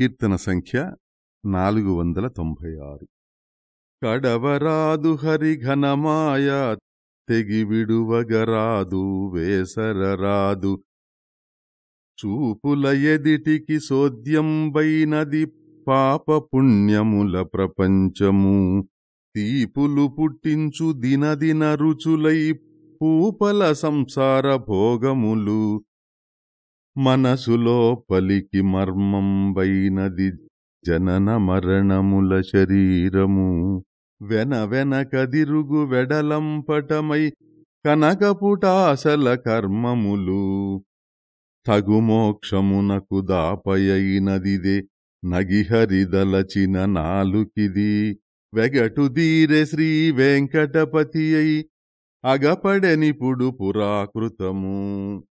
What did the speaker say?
కీర్తన సంఖ్య నాలుగు వందల తొంభై ఆరు. కడవరాదు హరిఘనమాయ తెగివిడువగరాదు వేసరరాదు. చూపుల ఎదిటికి సోద్యంబైనది పాప పుణ్యముల ప్రపంచము. తీపులు పుట్టించు దినదిన రుచులై పూపల సంసార భోగములు. మనసులో పలికి మర్మంబైనది జనన మరణముల శరీరము. వెన వెనకదిరుగు వెడలంపటమై కనకపుటాసల కర్మములు. తగుమోక్షమునకు దాపయైనదిదే నగిహరిదలచిన నాలుకిది. వెగటుదీరె శ్రీ వెంకటపతి అయి అగపడెనిపుడు పురాకృతము.